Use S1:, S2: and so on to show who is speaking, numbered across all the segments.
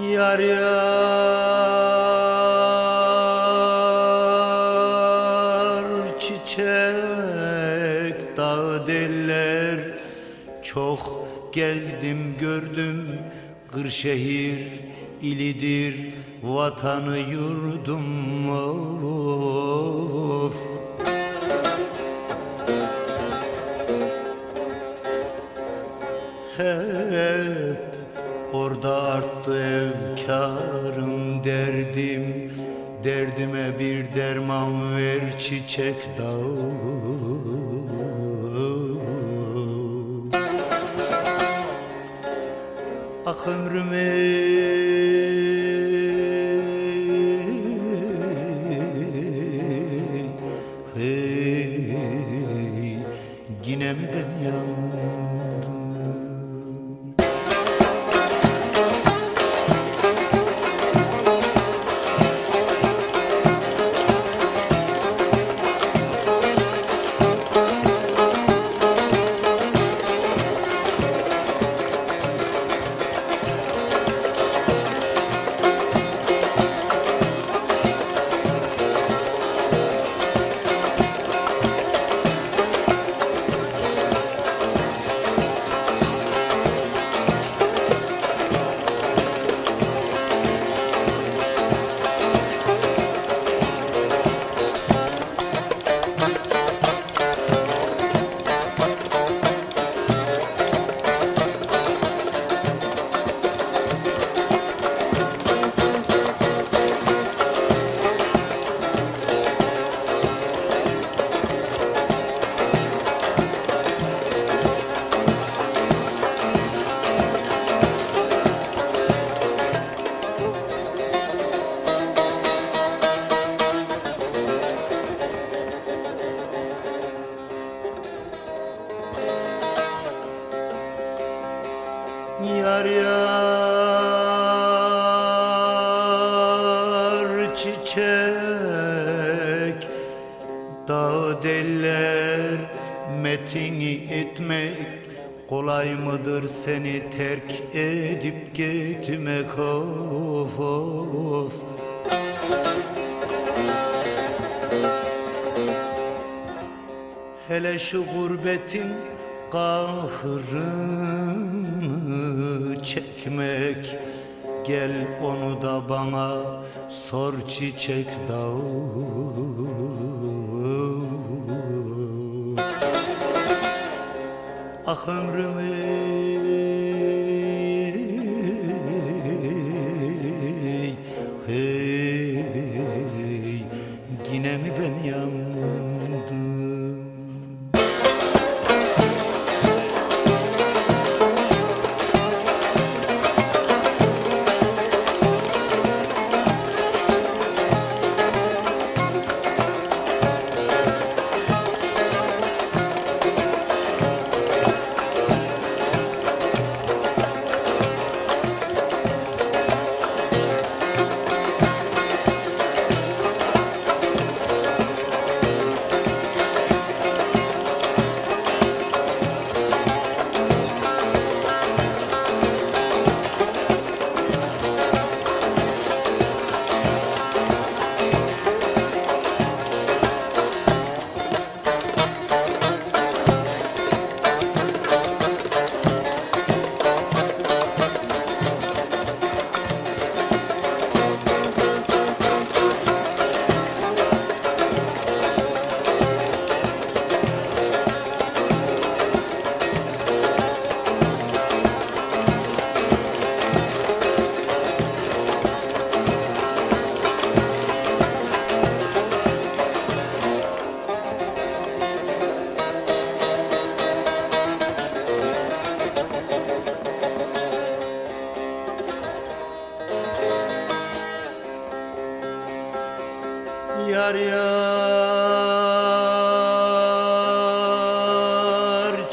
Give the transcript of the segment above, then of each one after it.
S1: Yar yar çiçek dağ deller. Çok gezdim gördüm Kırşehir ilidir. Vatanı yurdum of. Hep orada arttı evkarım derdim. Derdime bir derman ver çiçek dağı. Ah ömrümü çiçek. Dağ deller metini etmek Kolay mıdır seni terk edip gitmek? Of of. Hele şu gurbetin kahrını çekmek Gel onu da bana sor çiçek dağı. Ah ömrümü hey, Yine mi ben yandım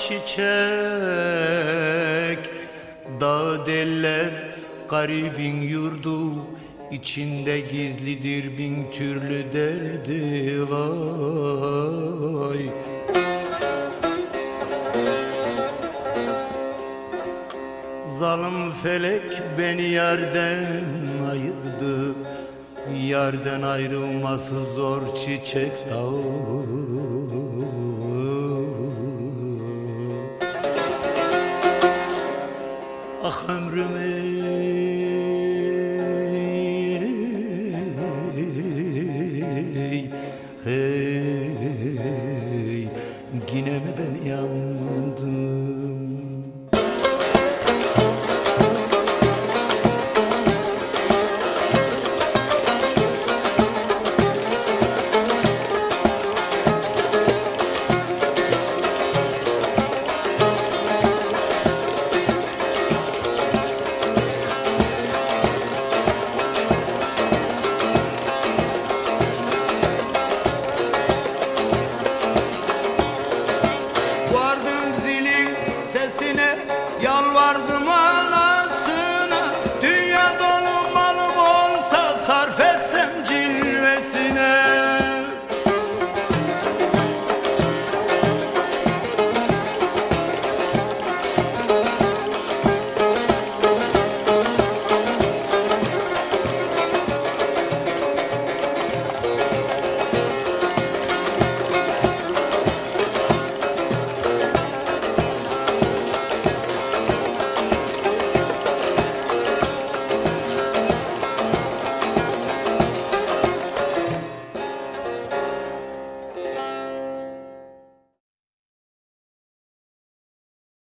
S1: çiçek. Dağ deller garibin yurdu içinde gizlidir bin türlü derdi vay. Zalim felek beni yerden ayırdı Yerden ayrılması zor çiçek dağı Ömrüme hey, hey, Yine mi ben yandım sesine